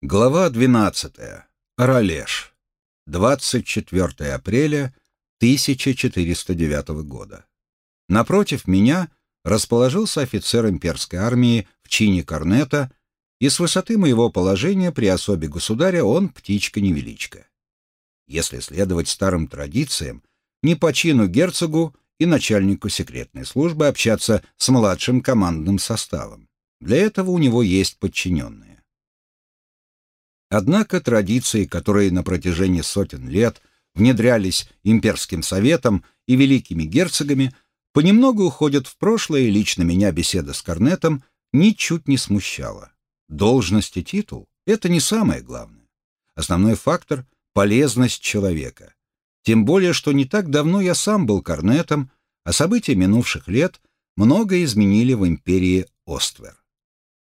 Глава 12. Ролеш. 24 апреля 1409 года. Напротив меня расположился офицер имперской армии в чине корнета, и с высоты моего положения при особе государя он птичка-невеличка. Если следовать старым традициям, не по чину герцогу и начальнику секретной службы общаться с младшим командным составом. Для этого у него есть подчиненные. Однако традиции, которые на протяжении сотен лет внедрялись имперским советом и великими герцогами, понемногу уходят в прошлое, и лично меня беседа с Корнетом ничуть не смущала. Должность и титул — это не самое главное. Основной фактор — полезность человека. Тем более, что не так давно я сам был Корнетом, а события минувших лет многое изменили в империи Оствер.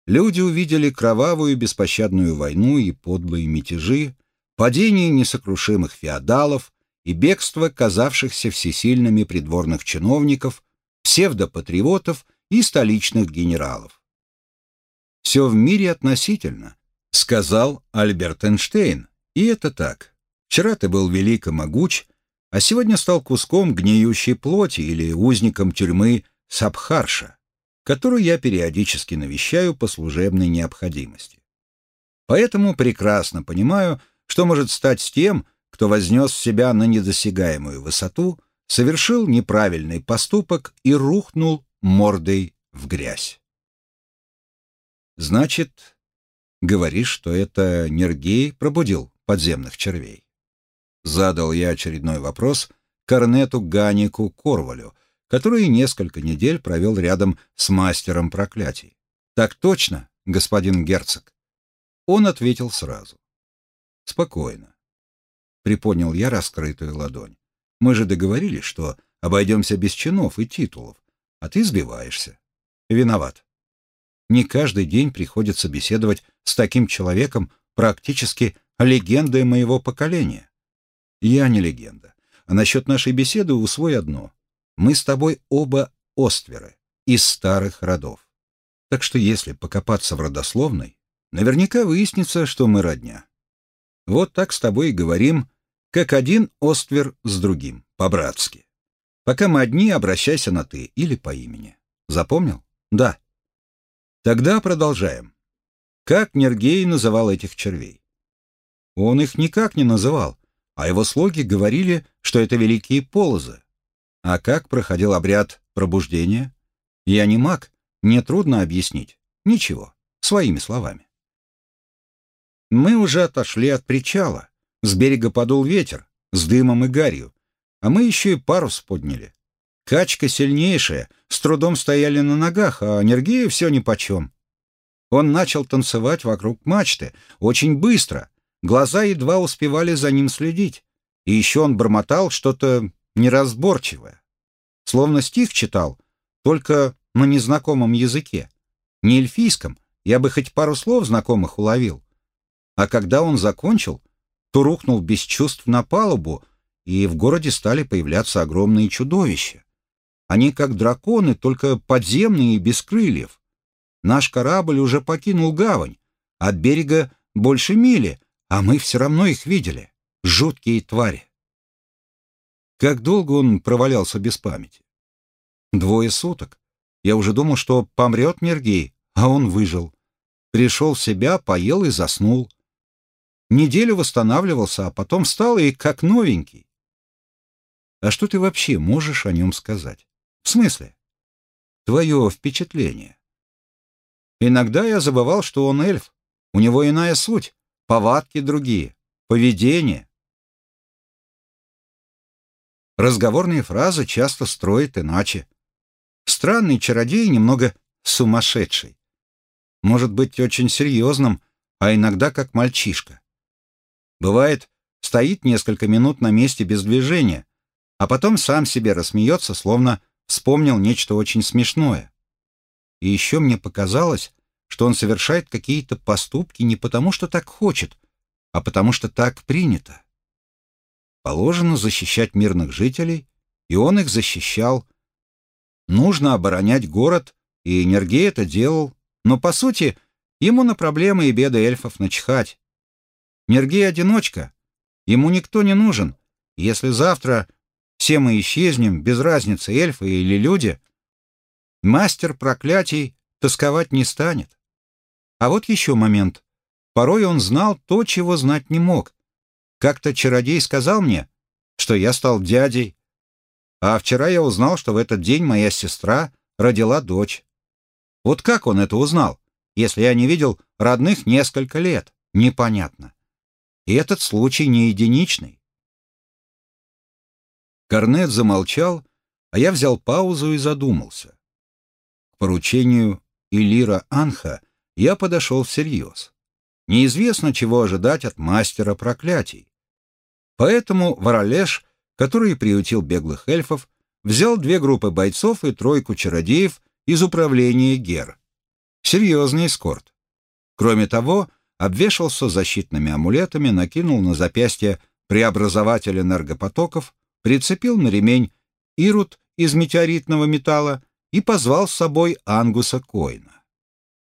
Люди увидели кровавую беспощадную войну и подлые мятежи, падение несокрушимых феодалов и бегство казавшихся всесильными придворных чиновников, псевдопатриотов и столичных генералов. «Все в мире относительно», — сказал Альберт Эйнштейн, и это так. Вчера ты был велик и могуч, а сегодня стал куском гниющей плоти или узником тюрьмы Сабхарша которую я периодически навещаю по служебной необходимости. Поэтому прекрасно понимаю, что может стать с тем, кто вознес себя на недосягаемую высоту, совершил неправильный поступок и рухнул мордой в грязь. Значит, говоришь, что это Нергей пробудил подземных червей? Задал я очередной вопрос Корнету Ганику Корвалю, который несколько недель провел рядом с мастером проклятий. «Так точно, господин герцог». Он ответил сразу. «Спокойно». Приподнял я раскрытую ладонь. «Мы же договорились, что обойдемся без чинов и титулов, а ты сбиваешься. Виноват. Не каждый день приходится беседовать с таким человеком, практически легендой моего поколения. Я не легенда. А насчет нашей беседы усвой одно. Мы с тобой оба остверы, из старых родов. Так что если покопаться в родословной, наверняка выяснится, что мы родня. Вот так с тобой и говорим, как один оствер с другим, по-братски. Пока мы одни, обращайся на «ты» или по имени. Запомнил? Да. Тогда продолжаем. Как Нергей называл этих червей? Он их никак не называл, а его слуги говорили, что это великие полозы, а как проходил обряд пробуждения? Я не маг, мне трудно объяснить. Ничего, своими словами. Мы уже отошли от причала. С берега подул ветер, с дымом и гарью. А мы еще и парус подняли. Качка сильнейшая, с трудом стояли на ногах, а Нергею все нипочем. Он начал танцевать вокруг мачты, очень быстро. Глаза едва успевали за ним следить. И еще он бормотал что-то неразборчивое. Словно стих читал, только на незнакомом языке. Не эльфийском, я бы хоть пару слов знакомых уловил. А когда он закончил, то рухнул без чувств на палубу, и в городе стали появляться огромные чудовища. Они как драконы, только подземные и без крыльев. Наш корабль уже покинул гавань. От берега больше мили, а мы все равно их видели. Жуткие твари. Как долго он провалялся без памяти? Двое суток. Я уже думал, что помрет Мергей, а он выжил. Пришел в себя, поел и заснул. Неделю восстанавливался, а потом встал и как новенький. А что ты вообще можешь о нем сказать? В смысле? Твое впечатление. Иногда я забывал, что он эльф. У него иная суть, повадки другие, поведение. Разговорные фразы часто строит иначе. Странный чародей, немного сумасшедший. Может быть очень серьезным, а иногда как мальчишка. Бывает, стоит несколько минут на месте без движения, а потом сам себе рассмеется, словно вспомнил нечто очень смешное. И еще мне показалось, что он совершает какие-то поступки не потому, что так хочет, а потому что так принято. Положено защищать мирных жителей, и он их защищал. Нужно оборонять город, и Энергей это делал. Но, по сути, ему на проблемы и беды эльфов начихать. Нергей одиночка. Ему никто не нужен. Если завтра все мы исчезнем, без разницы, эльфы или люди, мастер проклятий тосковать не станет. А вот еще момент. Порой он знал то, чего знать не мог. Как-то чародей сказал мне, что я стал дядей, а вчера я узнал, что в этот день моя сестра родила дочь. Вот как он это узнал, если я не видел родных несколько лет? Непонятно. И этот случай не единичный. Корнет замолчал, а я взял паузу и задумался. К поручению Илира Анха я подошел всерьез. Неизвестно, чего ожидать от мастера проклятий. Поэтому Воролеш, который приютил беглых эльфов, взял две группы бойцов и тройку чародеев из управления ГЕР. Серьезный эскорт. Кроме того, обвешался защитными амулетами, накинул на запястье преобразователь энергопотоков, прицепил на ремень ирут из метеоритного металла и позвал с собой Ангуса Коина.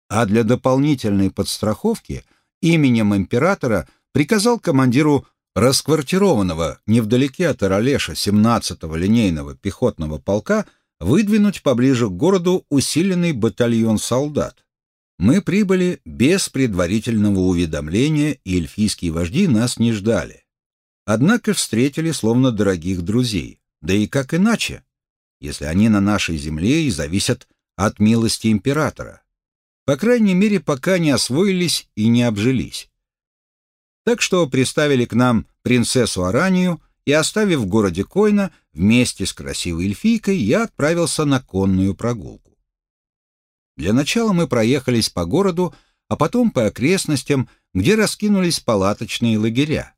А для дополнительной подстраховки именем императора приказал командиру расквартированного невдалеке от Оролеша 17-го линейного пехотного полка выдвинуть поближе к городу усиленный батальон солдат. Мы прибыли без предварительного уведомления, и эльфийские вожди нас не ждали. Однако встретили словно дорогих друзей. Да и как иначе, если они на нашей земле и зависят от милости императора. По крайней мере, пока не освоились и не обжились. Так что приставили к нам принцессу Аранию, и, оставив в городе Койна, вместе с красивой эльфийкой я отправился на конную прогулку. Для начала мы проехались по городу, а потом по окрестностям, где раскинулись палаточные лагеря.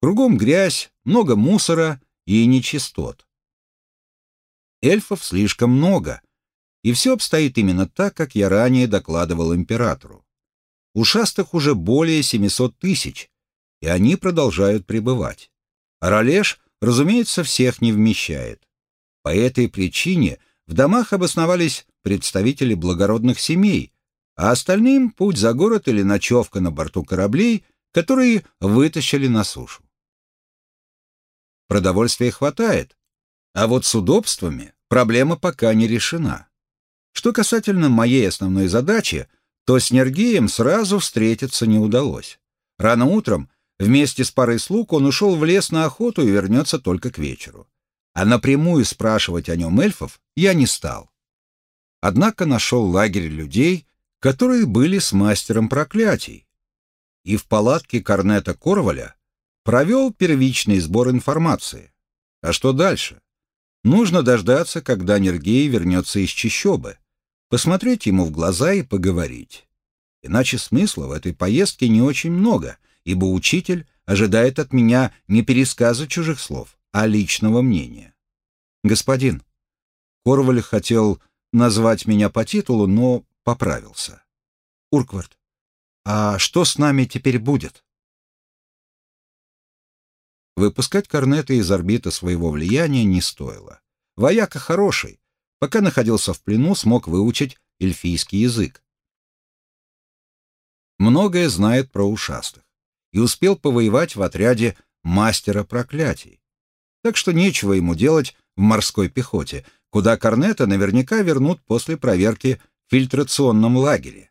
Кругом грязь, много мусора и нечистот. Эльфов слишком много, и все обстоит именно так, как я ранее докладывал императору. Ушастых уже более 700 тысяч, и они продолжают пребывать. А Ролеш, разумеется, всех не вмещает. По этой причине в домах обосновались представители благородных семей, а остальным путь за город или ночевка на борту кораблей, которые вытащили на сушу. Продовольствия хватает, а вот с удобствами проблема пока не решена. Что касательно моей основной задачи, то с Нергеем сразу встретиться не удалось. Рано утром Вместе с парой слуг он ушел в лес на охоту и вернется только к вечеру. А напрямую спрашивать о нем эльфов я не стал. Однако нашел лагерь людей, которые были с мастером проклятий. И в палатке Корнета Корваля провел первичный сбор информации. А что дальше? Нужно дождаться, когда Нергей вернется из чащобы, посмотреть ему в глаза и поговорить. Иначе смысла в этой поездке не очень много — ибо учитель ожидает от меня не пересказа чужих слов, а личного мнения. Господин, Корваль хотел назвать меня по титулу, но поправился. Урквард, а что с нами теперь будет? Выпускать корнета из орбиты своего влияния не стоило. Вояка хороший. Пока находился в плену, смог выучить эльфийский язык. Многое знает про ушастых и успел повоевать в отряде мастера проклятий. Так что нечего ему делать в морской пехоте, куда Корнета наверняка вернут после проверки в фильтрационном лагере.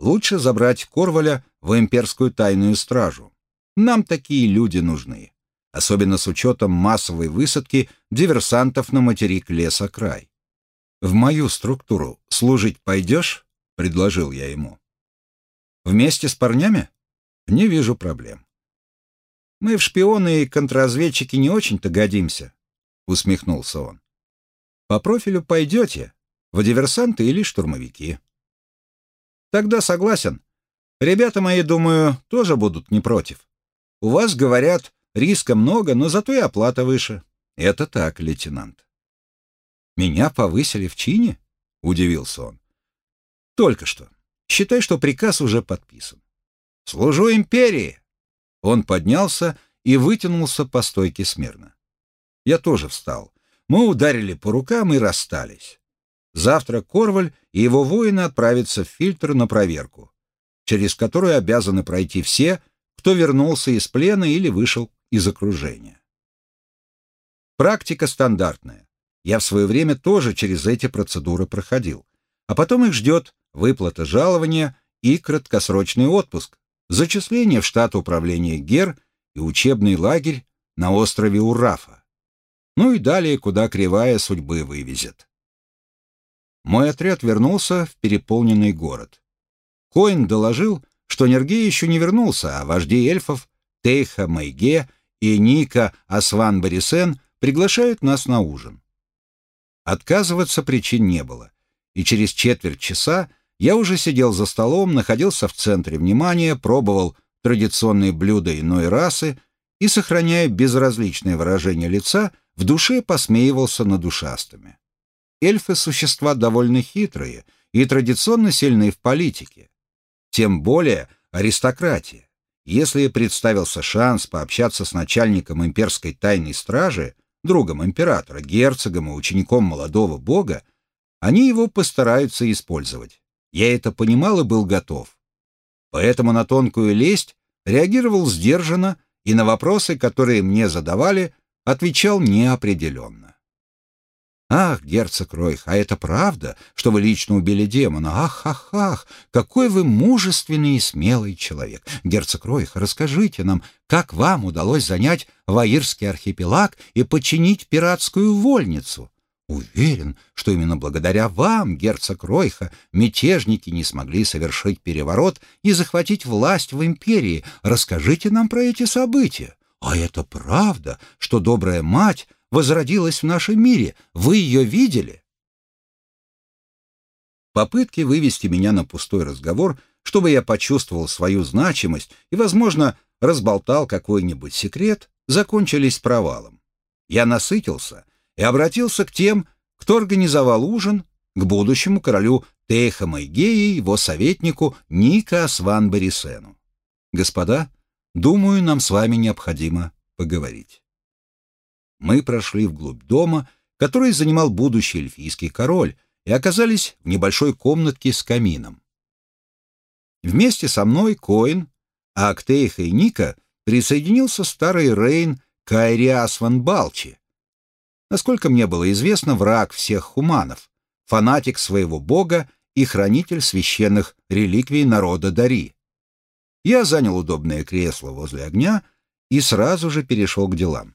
Лучше забрать Корваля в имперскую тайную стражу. Нам такие люди нужны, особенно с учетом массовой высадки диверсантов на материк леса край. «В мою структуру служить пойдешь?» — предложил я ему. «Вместе с парнями?» Не вижу проблем. Мы в шпионы и контрразведчики не очень-то годимся, усмехнулся он. По профилю пойдете, в диверсанты или штурмовики. Тогда согласен. Ребята мои, думаю, тоже будут не против. У вас, говорят, риска много, но зато и оплата выше. Это так, лейтенант. Меня повысили в чине? Удивился он. Только что. Считай, что приказ уже подписан. Служу империи!» Он поднялся и вытянулся по стойке смирно. Я тоже встал. Мы ударили по рукам и расстались. Завтра Корваль и его воины отправятся в фильтр на проверку, через которую обязаны пройти все, кто вернулся из плена или вышел из окружения. Практика стандартная. Я в свое время тоже через эти процедуры проходил. А потом их ждет выплата жалования и краткосрочный отпуск, зачисление в штат управления ГЕР и учебный лагерь на острове Урафа. Ну и далее, куда кривая судьбы вывезет. Мой отряд вернулся в переполненный город. Коин доложил, что Нергей еще не вернулся, а вожди эльфов Тейха Майге и Ника Асван Борисен приглашают нас на ужин. Отказываться причин не было, и через четверть часа я уже сидел за столом, находился в центре внимания, пробовал традиционные блюда иной расы и, сохраняя безразличное выражение лица, в душе посмеивался над ушастыми. Эльфы — существа довольно хитрые и традиционно сильные в политике. Тем более аристократия. Если представился шанс пообщаться с начальником имперской тайной стражи, другом императора, герцогом и учеником молодого бога, они его постараются использовать. Я это понимал и был готов. Поэтому на тонкую лесть реагировал сдержанно и на вопросы, которые мне задавали, отвечал неопределенно. «Ах, герцог Ройх, а это правда, что вы лично убили демона? Ах, ах, ах, какой вы мужественный и смелый человек! Герцог Ройх, расскажите нам, как вам удалось занять Ваирский архипелаг и подчинить пиратскую вольницу?» Уверен, что именно благодаря вам, герцог Ройха, мятежники не смогли совершить переворот и захватить власть в империи. Расскажите нам про эти события. А это правда, что добрая мать возродилась в нашем мире. Вы ее видели?» Попытки вывести меня на пустой разговор, чтобы я почувствовал свою значимость и, возможно, разболтал какой-нибудь секрет, закончились провалом. Я насытился и обратился к тем, кто организовал ужин, к будущему королю Тейха Майгея и его советнику Ника Асван Борисену. «Господа, думаю, нам с вами необходимо поговорить» мы прошли вглубь дома, который занимал будущий эльфийский король, и оказались в небольшой комнатке с камином. Вместе со мной Коин, а к Тейха и Ника присоединился старый Рейн Кайриас ван Балчи. Насколько мне было известно, враг всех хуманов, фанатик своего бога и хранитель священных реликвий народа Дари. Я занял удобное кресло возле огня и сразу же перешел к делам.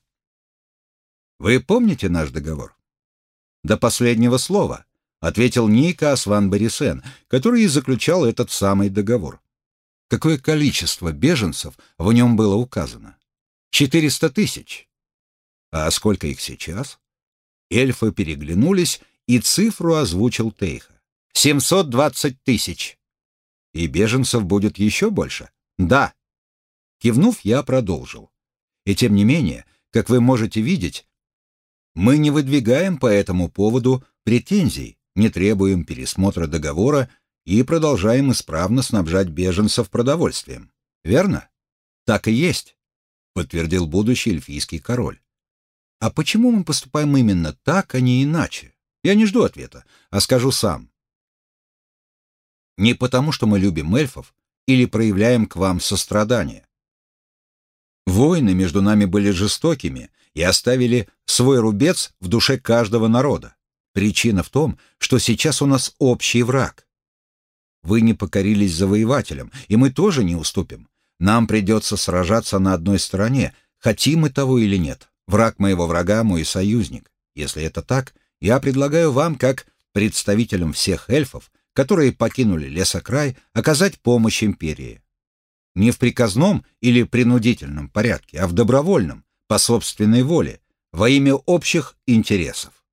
Вы помните наш договор? До последнего слова, ответил Никас ван Борисен, который и заключал этот самый договор. Какое количество беженцев в нем было указано? Четыреста тысяч. А сколько их сейчас? Эльфы переглянулись, и цифру озвучил Тейха. Семьсот двадцать тысяч. И беженцев будет еще больше? Да. Кивнув, я продолжил. И тем не менее, как вы можете видеть, мы не выдвигаем по этому поводу претензий, не требуем пересмотра договора и продолжаем исправно снабжать беженцев продовольствием. Верно? Так и есть, подтвердил будущий эльфийский король. А почему мы поступаем именно так, а не иначе? Я не жду ответа, а скажу сам. Не потому, что мы любим эльфов или проявляем к вам сострадание. Войны между нами были жестокими и оставили свой рубец в душе каждого народа. Причина в том, что сейчас у нас общий враг. Вы не покорились завоевателям, и мы тоже не уступим. Нам придется сражаться на одной стороне, хотим мы того или нет. Враг моего врага — мой союзник. Если это так, я предлагаю вам, как представителям всех эльфов, которые покинули лесокрай, оказать помощь империи не в приказном или принудительном порядке, а в добровольном, по собственной воле, во имя общих интересов.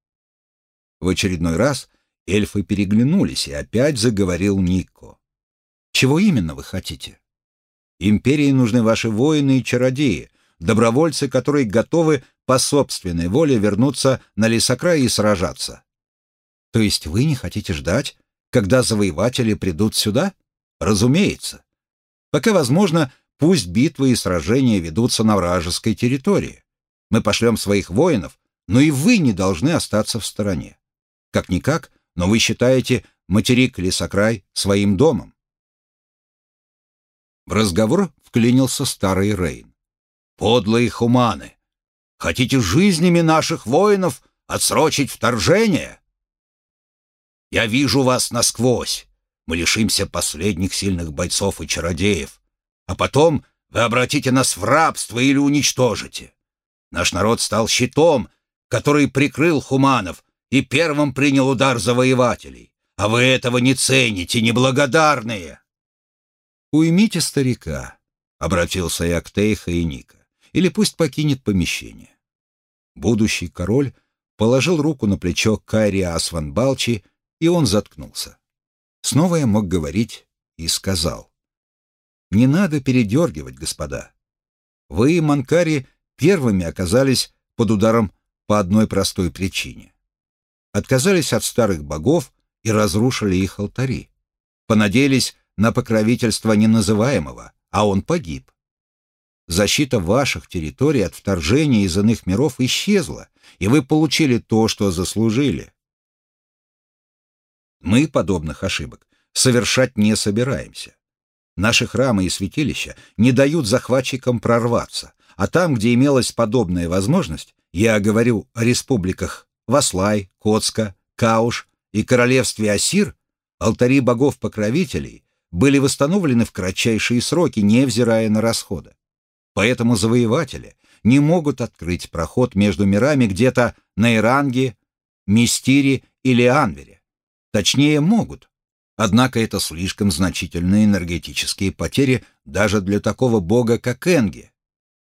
В очередной раз эльфы переглянулись, и опять заговорил Никко. «Чего именно вы хотите? Империи нужны ваши воины и чародеи, добровольцы, которые готовы по собственной воле вернуться на лесокрай и сражаться. То есть вы не хотите ждать, когда завоеватели придут сюда? Разумеется. Пока возможно, пусть битвы и сражения ведутся на вражеской территории. Мы пошлем своих воинов, но и вы не должны остаться в стороне. Как-никак, но вы считаете материк Лесокрай своим домом. В разговор вклинился старый Рейн. «Подлые хуманы! Хотите жизнями наших воинов отсрочить вторжение? Я вижу вас насквозь. Мы лишимся последних сильных бойцов и чародеев, а потом вы обратите нас в рабство или уничтожите. Наш народ стал щитом, который прикрыл хуманов и первым принял удар завоевателей. А вы этого не цените, неблагодарные!» «Уймите старика», — обратился я к Тейха и Ника, «или пусть покинет помещение». Будущий король положил руку на плечо Кайри Асван Балчи, и он заткнулся. Снова я мог говорить и сказал. «Не надо передергивать, господа. Вы, Манкари, первыми оказались под ударом по одной простой причине. Отказались от старых богов и разрушили их алтари. Понадеялись на покровительство неназываемого, а он погиб. Защита ваших территорий от вторжения из иных миров исчезла, и вы получили то, что заслужили. Мы подобных ошибок совершать не собираемся. Наши храмы и святилища не дают захватчикам прорваться, а там, где имелась подобная возможность, я говорю о республиках Васлай, Коцка, Кауш и королевстве Асир, алтари богов-покровителей были восстановлены в кратчайшие сроки, невзирая на расходы. Поэтому завоеватели не могут открыть проход между мирами где-то на Иранге, Мистире или Анвере. Точнее, могут. Однако это слишком значительные энергетические потери даже для такого бога, как Энги.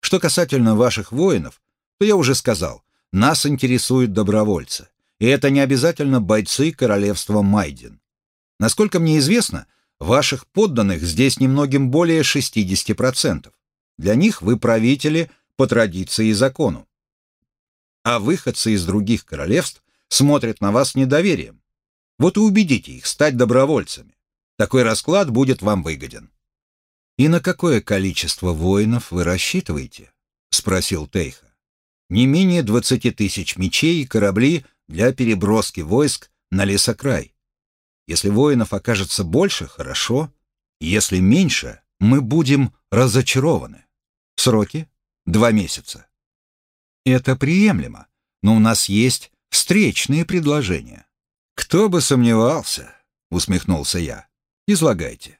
Что касательно ваших воинов, то я уже сказал, нас интересуют добровольцы. И это не обязательно бойцы королевства Майдин. Насколько мне известно, ваших подданных здесь немногим более 60%. Для них вы правители по традиции и закону. А выходцы из других королевств смотрят на вас недоверием. Вот и убедите их стать добровольцами. Такой расклад будет вам выгоден. «И на какое количество воинов вы рассчитываете?» — спросил Тейха. «Не менее двадцати тысяч мечей и корабли для переброски войск на лесокрай. Если воинов окажется больше, хорошо. Если меньше, мы будем разочарованы. Сроки — два месяца. Это приемлемо, но у нас есть встречные предложения. Кто бы сомневался, усмехнулся я. Излагайте.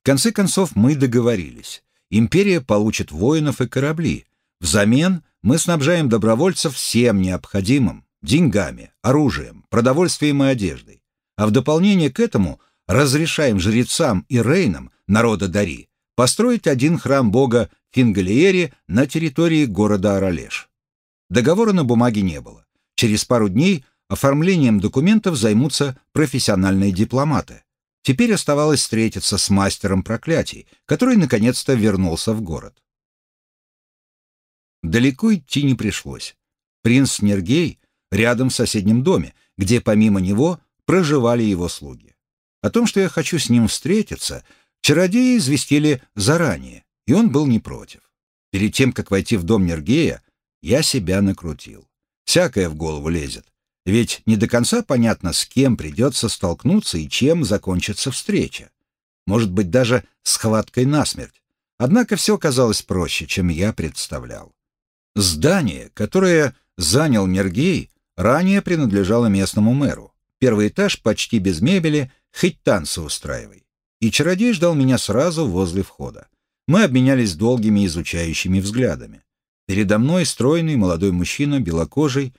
В конце концов, мы договорились. Империя получит воинов и корабли. Взамен мы снабжаем добровольцев всем необходимым – деньгами, оружием, продовольствием и одеждой. А в дополнение к этому разрешаем жрецам и рейнам народа Дари построить один храм бога Фингалиери на территории города Аралеш. Договора на бумаге не было. Через пару дней оформлением документов займутся профессиональные дипломаты. Теперь оставалось встретиться с мастером проклятий, который наконец-то вернулся в город. Далеко идти не пришлось. Принц Нергей рядом в соседнем доме, где помимо него проживали его слуги. О том, что я хочу с ним встретиться, чародеи известили заранее, и он был не против. Перед тем, как войти в дом Нергея, я себя накрутил. Всякое в голову лезет. Ведь не до конца понятно, с кем придется столкнуться и чем закончится встреча. Может быть, даже схваткой насмерть. Однако все казалось проще, чем я представлял. Здание, которое занял Нергей, ранее принадлежало местному мэру. Первый этаж почти без мебели, хоть танцы устраивай. И чародей ждал меня сразу возле входа. Мы обменялись долгими изучающими взглядами. Передо мной стройный молодой мужчина, белокожий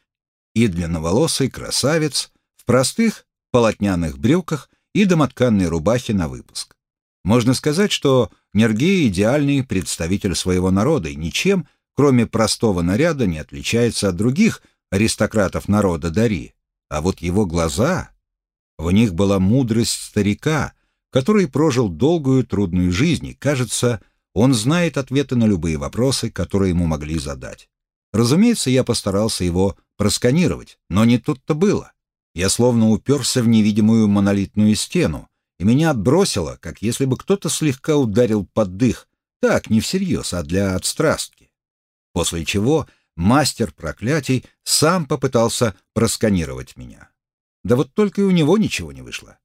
и длинноволосый красавец в простых полотняных брюках и домотканной рубахе на выпуск. Можно сказать, что Нергей — идеальный представитель своего народа и ничем, кроме простого наряда, не отличается от других аристократов народа Дари. А вот его глаза... В них была мудрость старика, который прожил долгую трудную жизнь, и, кажется, он знает ответы на любые вопросы, которые ему могли задать. Разумеется, я постарался его просканировать, но не тут-то было. Я словно уперся в невидимую монолитную стену, и меня отбросило, как если бы кто-то слегка ударил под дых, так, не всерьез, а для отстрастки. После чего мастер проклятий сам попытался просканировать меня. Да вот только и у него ничего не вышло.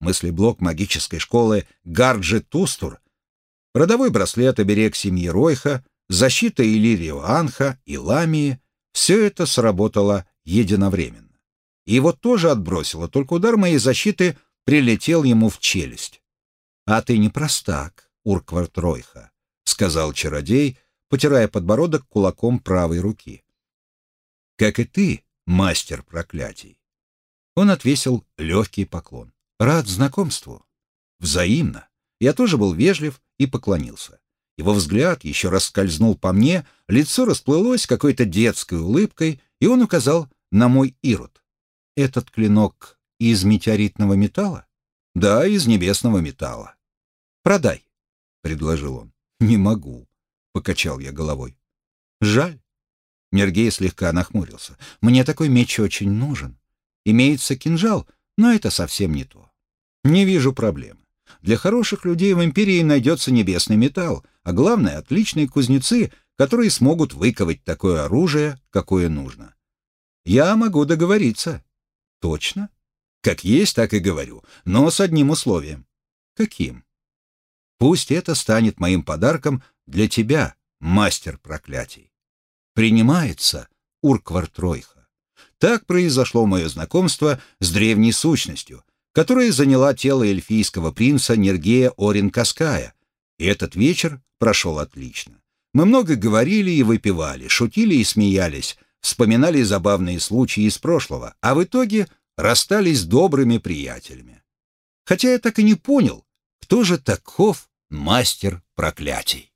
Мыслеблок магической школы Гарджи Тустур Родовой браслет оберег семьи Ройха, защита Иллирио Анха и Ламии — все это сработало единовременно. Его тоже отбросило, только удар моей защиты прилетел ему в челюсть. «А ты не простак, Урквард Ройха», — сказал чародей, потирая подбородок кулаком правой руки. «Как и ты, мастер проклятий». Он отвесил легкий поклон. «Рад знакомству». «Взаимно». Я тоже был вежлив и поклонился. Его взгляд еще раз скользнул по мне, лицо расплылось какой-то детской улыбкой, и он указал на мой ирод. «Этот клинок из метеоритного металла?» «Да, из небесного металла». «Продай», — предложил он. «Не могу», — покачал я головой. «Жаль». Мергей слегка нахмурился. «Мне такой меч очень нужен. Имеется кинжал, но это совсем не то. Не вижу проблемы. Для хороших людей в империи найдется небесный металл, а главное — отличные кузнецы, которые смогут выковать такое оружие, какое нужно. Я могу договориться. Точно? Как есть, так и говорю, но с одним условием. Каким? Пусть это станет моим подарком для тебя, мастер проклятий. Принимается, Урквар Тройха. Так произошло мое знакомство с древней сущностью, которая заняла тело эльфийского принца Нергея Орин-Каская, и этот вечер прошел отлично. Мы много говорили и выпивали, шутили и смеялись, вспоминали забавные случаи из прошлого, а в итоге расстались добрыми приятелями. Хотя я так и не понял, кто же таков мастер проклятий.